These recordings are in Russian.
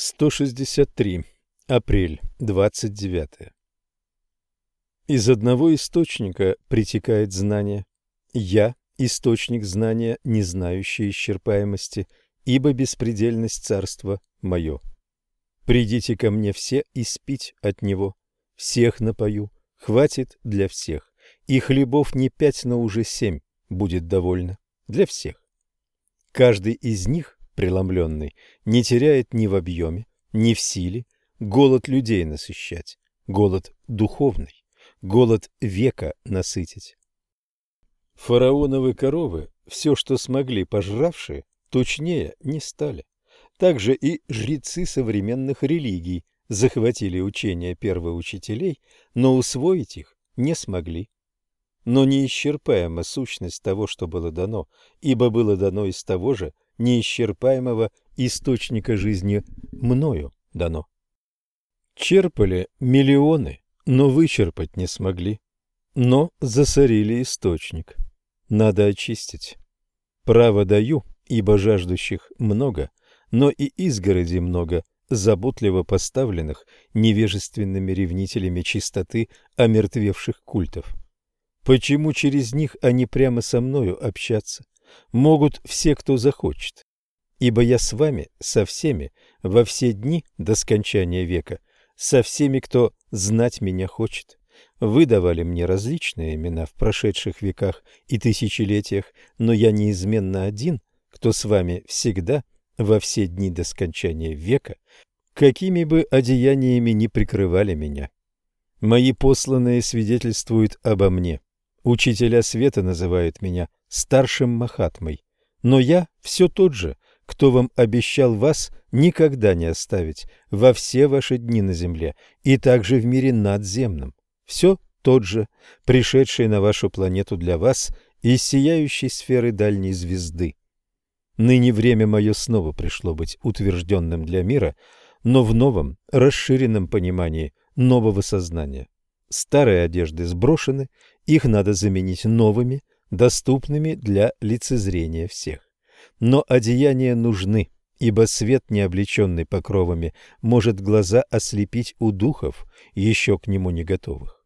163. Апрель, 29. Из одного источника притекает знание. Я – источник знания, не знающий исчерпаемости, ибо беспредельность царства мое. Придите ко мне все и спить от него. Всех напою, хватит для всех. И хлебов не пять, но уже семь будет довольно для всех. Каждый из них преломленный, не теряет ни в объеме, ни в силе, голод людей насыщать, голод духовный, голод века насытить. Фараоновы коровы, все, что смогли пожравшие, точнее не стали. Также и жрецы современных религий захватили учения первоучителей, но усвоить их не смогли. Но неисчерпаема сущность того, что было дано, ибо было дано из того же, неисчерпаемого источника жизни мною дано. Черпали миллионы, но вычерпать не смогли. Но засорили источник. Надо очистить. Право даю, ибо жаждущих много, но и изгороди много, заботливо поставленных невежественными ревнителями чистоты омертвевших культов. Почему через них они прямо со мною общаться? Могут все, кто захочет. Ибо я с вами, со всеми, во все дни до скончания века, со всеми, кто знать меня хочет. Вы давали мне различные имена в прошедших веках и тысячелетиях, но я неизменно один, кто с вами всегда, во все дни до скончания века, какими бы одеяниями ни прикрывали меня. Мои посланные свидетельствуют обо мне. Учителя света называют меня старшим Махатмой. Но я все тот же, кто вам обещал вас никогда не оставить во все ваши дни на земле и также в мире надземном. Все тот же, пришедший на вашу планету для вас из сияющей сферы дальней звезды. Ныне время мое снова пришло быть утвержденным для мира, но в новом, расширенном понимании нового сознания. Старые одежды сброшены, их надо заменить новыми – доступными для лицезрения всех. Но одеяния нужны, ибо свет, не облеченный покровами, может глаза ослепить у духов, еще к нему не готовых.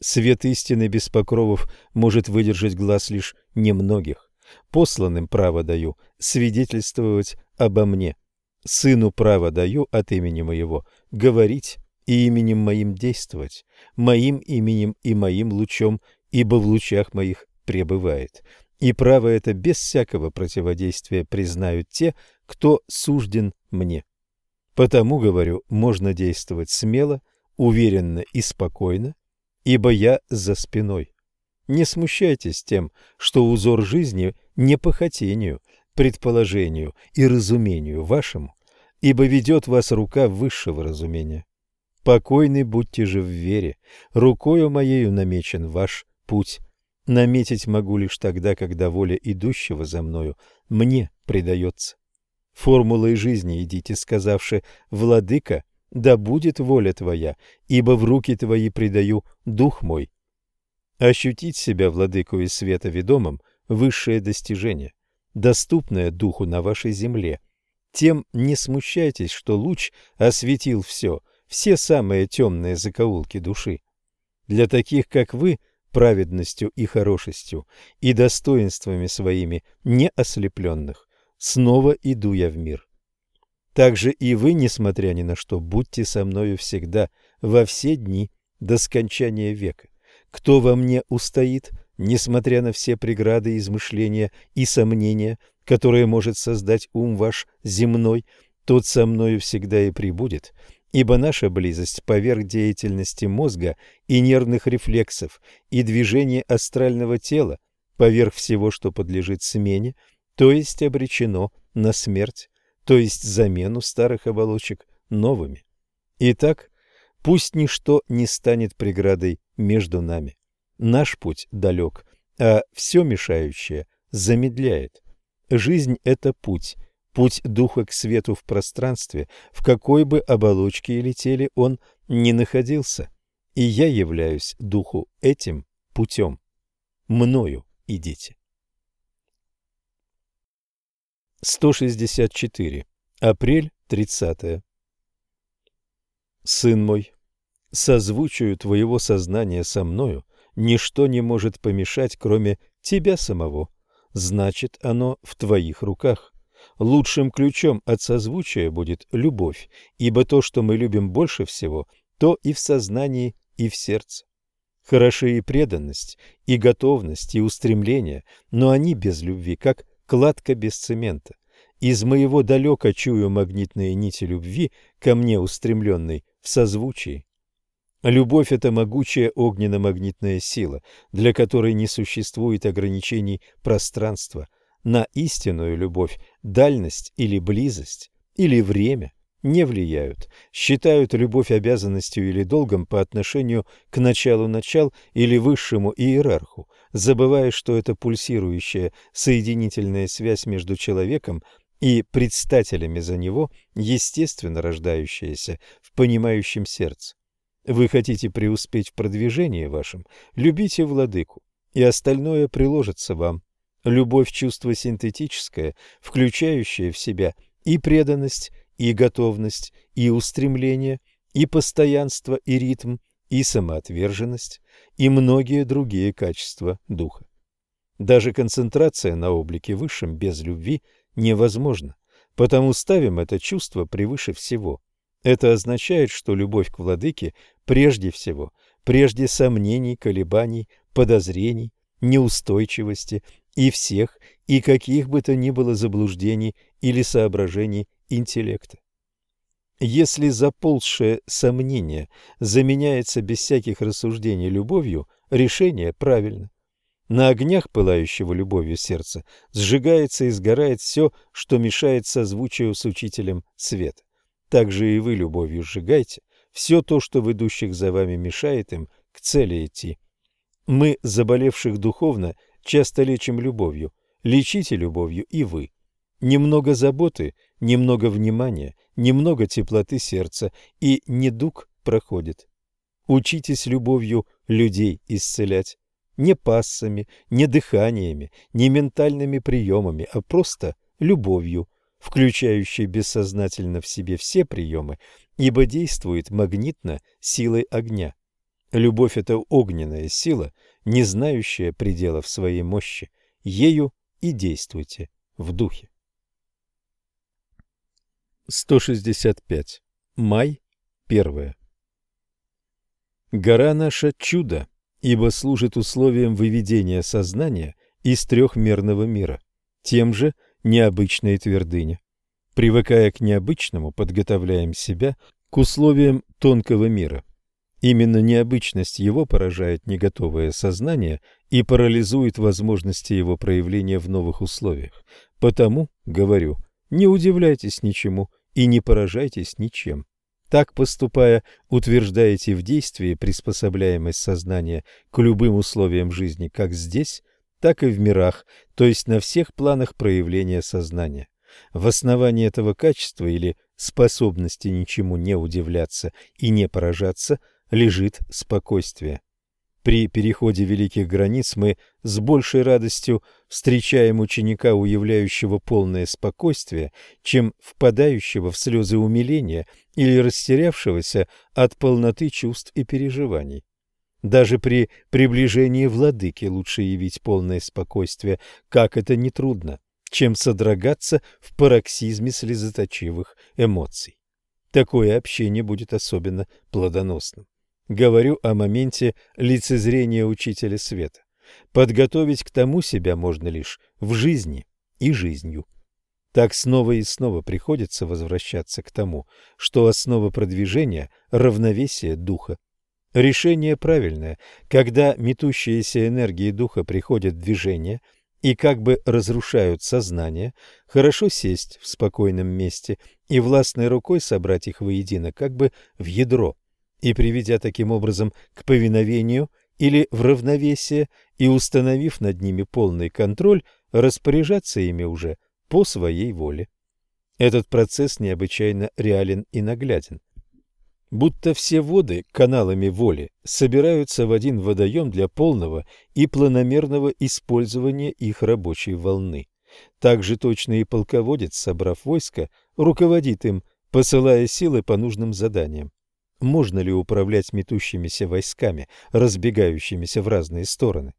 Свет истины без покровов может выдержать глаз лишь немногих. Посланным право даю свидетельствовать обо мне. Сыну право даю от имени моего говорить и именем моим действовать, моим именем и моим лучом, ибо в лучах моих пребывает. И право это без всякого противодействия признают те, кто сужден мне. Потому, говорю, можно действовать смело, уверенно и спокойно, ибо я за спиной. Не смущайтесь тем, что узор жизни не по хотению, предположению и разумению вашему, ибо ведет вас рука высшего разумения. Покойны будьте же в вере, рукою моею намечен ваш путь, Наметить могу лишь тогда, когда воля идущего за мною мне предается. Формулой жизни идите, сказавши «Владыка, да будет воля твоя, ибо в руки твои предаю дух мой». Ощутить себя владыку из света ведомым – высшее достижение, доступное духу на вашей земле. Тем не смущайтесь, что луч осветил все, все самые темные закоулки души. Для таких, как вы – праведностью и хорошестью, и достоинствами своими не ослепленных, снова иду я в мир. Также и вы, несмотря ни на что, будьте со мною всегда, во все дни до скончания века. Кто во мне устоит, несмотря на все преграды измышления и сомнения, которые может создать ум ваш земной, тот со мною всегда и прибудет, ибо наша близость поверх деятельности мозга и нервных рефлексов и движения астрального тела, поверх всего, что подлежит смене, то есть обречено на смерть, то есть замену старых оболочек новыми. Итак, пусть ничто не станет преградой между нами. Наш путь далек, а все мешающее замедляет. Жизнь – это путь, путь духа к свету в пространстве, в какой бы оболочке или теле он ни находился. И я являюсь духу этим путем. Мною идите. 164. Апрель 30. Сын мой, созвучию твоего сознания со мною ничто не может помешать, кроме тебя самого. Значит, оно в твоих руках. Лучшим ключом от созвучия будет любовь, ибо то, что мы любим больше всего, то и в сознании, и в сердце. Хороши и преданность, и готовность, и устремление, но они без любви, как кладка без цемента. Из моего далека чую магнитные нити любви, ко мне устремленной в созвучии. Любовь – это могучая огненно-магнитная сила, для которой не существует ограничений пространства. На истинную любовь дальность или близость, или время не влияют, считают любовь обязанностью или долгом по отношению к началу начал или высшему иерарху, забывая, что это пульсирующая соединительная связь между человеком и предстателями за него, естественно рождающаяся в понимающем сердце. Вы хотите преуспеть в продвижении вашем, любите владыку, и остальное приложится вам. Любовь – чувство синтетическое, включающее в себя и преданность, и готовность, и устремление, и постоянство, и ритм, и самоотверженность, и многие другие качества духа. Даже концентрация на облике высшем без любви невозможна, потому ставим это чувство превыше всего. Это означает, что любовь к владыке прежде всего, прежде сомнений, колебаний, подозрений, неустойчивости и всех и каких бы то ни было заблуждений или соображений интеллекта. Если заползшее сомнение заменяется без всяких рассуждений любовью, решение правильно. На огнях пылающего любовью сердца сжигается и сгорает все, что мешает созвучию с учителем света. Так же и вы любовью сжигайте все то, что в идущих за вами мешает им к цели идти. Мы, заболевших духовно, часто лечим любовью. Лечите любовью и вы. Немного заботы, немного внимания, немного теплоты сердца, и недуг проходит. Учитесь любовью людей исцелять. Не пассами, не дыханиями, не ментальными приемами, а просто любовью, включающей бессознательно в себе все приемы, ибо действует магнитно силой огня. Любовь – это огненная сила, не знающая пределов своей мощи. Ею и действуйте в духе. 165. Май 1. Гора наша – чудо, ибо служит условием выведения сознания из трехмерного мира, тем же необычная твердыня. Привыкая к необычному, подготовляем себя к условиям тонкого мира. Именно необычность его поражает неготовое сознание и парализует возможности его проявления в новых условиях. Потому, говорю, не удивляйтесь ничему и не поражайтесь ничем. Так поступая, утверждаете в действии приспособляемость сознания к любым условиям жизни как здесь, так и в мирах, то есть на всех планах проявления сознания. В основании этого качества или способности ничему не удивляться и не поражаться лежит спокойствие. При переходе великих границ мы с большей радостью встречаем ученика, уявляющего полное спокойствие, чем впадающего в слезы умиления или растерявшегося от полноты чувств и переживаний. Даже при приближении владыки лучше явить полное спокойствие, как это нетрудно, чем содрогаться в пароксизме слезоточивых эмоций. Такое общение будет особенно плодоносным. Говорю о моменте лицезрения учителя света. Подготовить к тому себя можно лишь в жизни и жизнью. Так снова и снова приходится возвращаться к тому, что основа продвижения – равновесие духа. Решение правильное, когда метущиеся энергии духа приходят в движение и как бы разрушают сознание, хорошо сесть в спокойном месте и властной рукой собрать их воедино, как бы в ядро – и приведя таким образом к повиновению или в равновесие и установив над ними полный контроль, распоряжаться ими уже по своей воле. Этот процесс необычайно реален и нагляден. Будто все воды каналами воли собираются в один водоем для полного и планомерного использования их рабочей волны. Так же точно и полководец, собрав войско, руководит им, посылая силы по нужным заданиям. Можно ли управлять метущимися войсками, разбегающимися в разные стороны.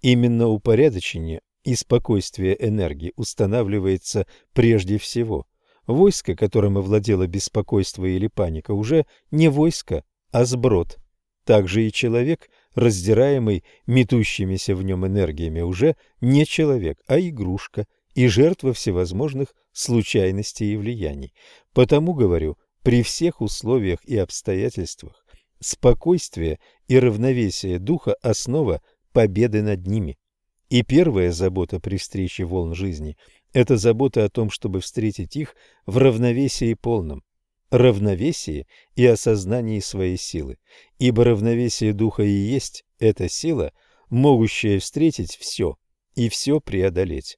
Именно упорядочение и спокойствие энергии устанавливается прежде всего. Войско, которым овладело беспокойство или паника, уже не войско, а сброд. Также и человек, раздираемый метущимися в нем энергиями, уже не человек, а игрушка и жертва всевозможных случайностей и влияний. Потому говорю, при всех условиях и обстоятельствах спокойствие и равновесие духа – основа победы над ними. И первая забота при встрече волн жизни – это забота о том, чтобы встретить их в равновесии полном, равновесии и осознании своей силы, ибо равновесие духа и есть эта сила, могущая встретить все и все преодолеть.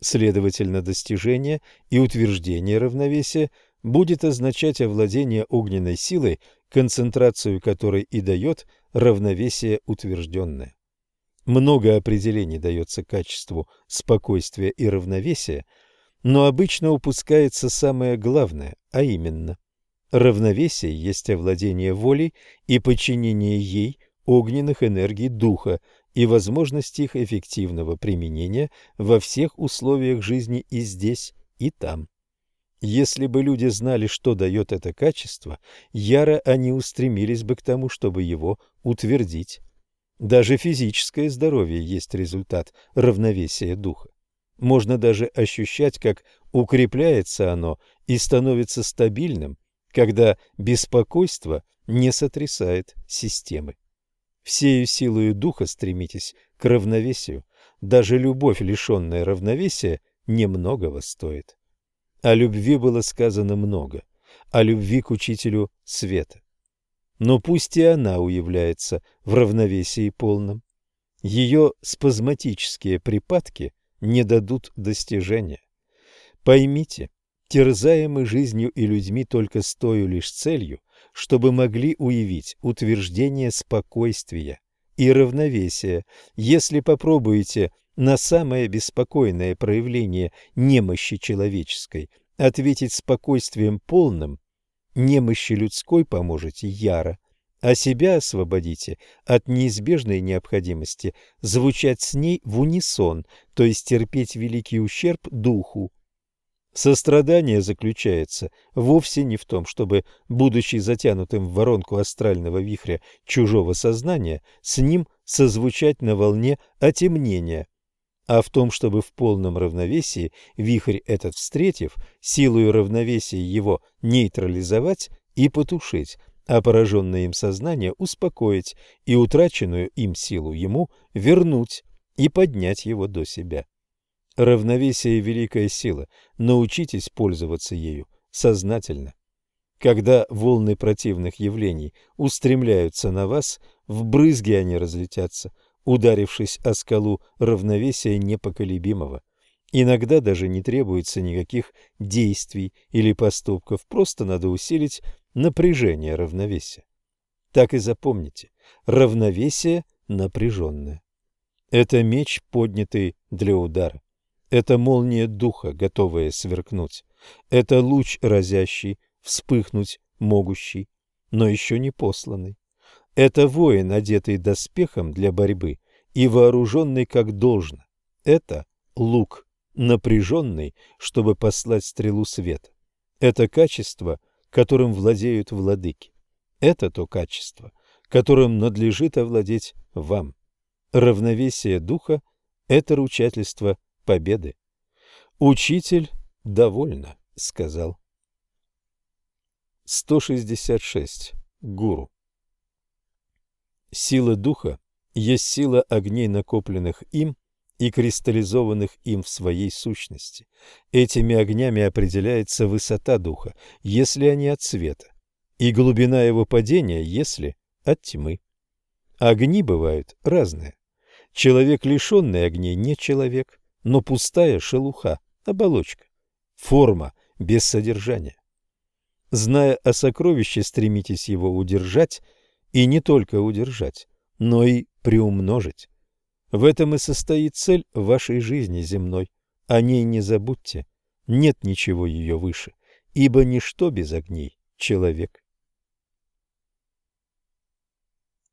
Следовательно, достижение и утверждение равновесия будет означать овладение огненной силой, концентрацию которой и дает равновесие утвержденное. Много определений дается качеству спокойствия и равновесия, но обычно упускается самое главное, а именно равновесие есть овладение волей и подчинение ей огненных энергий духа и возможность их эффективного применения во всех условиях жизни и здесь, и там. Если бы люди знали, что дает это качество, яро они устремились бы к тому, чтобы его утвердить. Даже физическое здоровье есть результат равновесия духа. Можно даже ощущать, как укрепляется оно и становится стабильным, когда беспокойство не сотрясает системы. Всею силою духа стремитесь к равновесию. Даже любовь, лишенная равновесия, немногого стоит. О любви было сказано много, о любви к учителю света но пусть и она уявляется в равновесии полном. Ее спазматические припадки не дадут достижения. Поймите, терзаемы жизнью и людьми только с той лишь целью, чтобы могли уявить утверждение спокойствия и равновесия, если попробуете на самое беспокойное проявление немощи человеческой. Ответить спокойствием полным, немощи людской поможете яро, а себя освободите от неизбежной необходимости звучать с ней в унисон, то есть терпеть великий ущерб духу. Сострадание заключается вовсе не в том, чтобы, будучи затянутым в воронку астрального вихря чужого сознания, с ним созвучать на волне отемнения, а в том, чтобы в полном равновесии вихрь этот встретив, силою равновесия его нейтрализовать и потушить, а пораженное им сознание успокоить и утраченную им силу ему вернуть и поднять его до себя. Равновесие – великая сила, научитесь пользоваться ею сознательно. Когда волны противных явлений устремляются на вас, в брызги они разлетятся – ударившись о скалу равновесия непоколебимого. Иногда даже не требуется никаких действий или поступков, просто надо усилить напряжение равновесия. Так и запомните, равновесие напряженное. Это меч, поднятый для удара. Это молния духа, готовая сверкнуть. Это луч разящий, вспыхнуть могущий, но еще не посланный. Это воин, одетый доспехом для борьбы и вооруженный как должно. Это лук, напряженный, чтобы послать стрелу света. Это качество, которым владеют владыки. Это то качество, которым надлежит овладеть вам. Равновесие духа – это ручательство победы. Учитель довольно сказал. 166. Гуру. Сила духа есть сила огней, накопленных им и кристаллизованных им в своей сущности. Этими огнями определяется высота духа, если они от света, и глубина его падения, если от тьмы. Огни бывают разные. Человек, лишенный огней, не человек, но пустая шелуха, оболочка, форма без содержания. Зная о сокровище, стремитесь его удержать – и не только удержать, но и приумножить. В этом и состоит цель вашей жизни земной. О ней не забудьте. Нет ничего ее выше, ибо ничто без огней человек.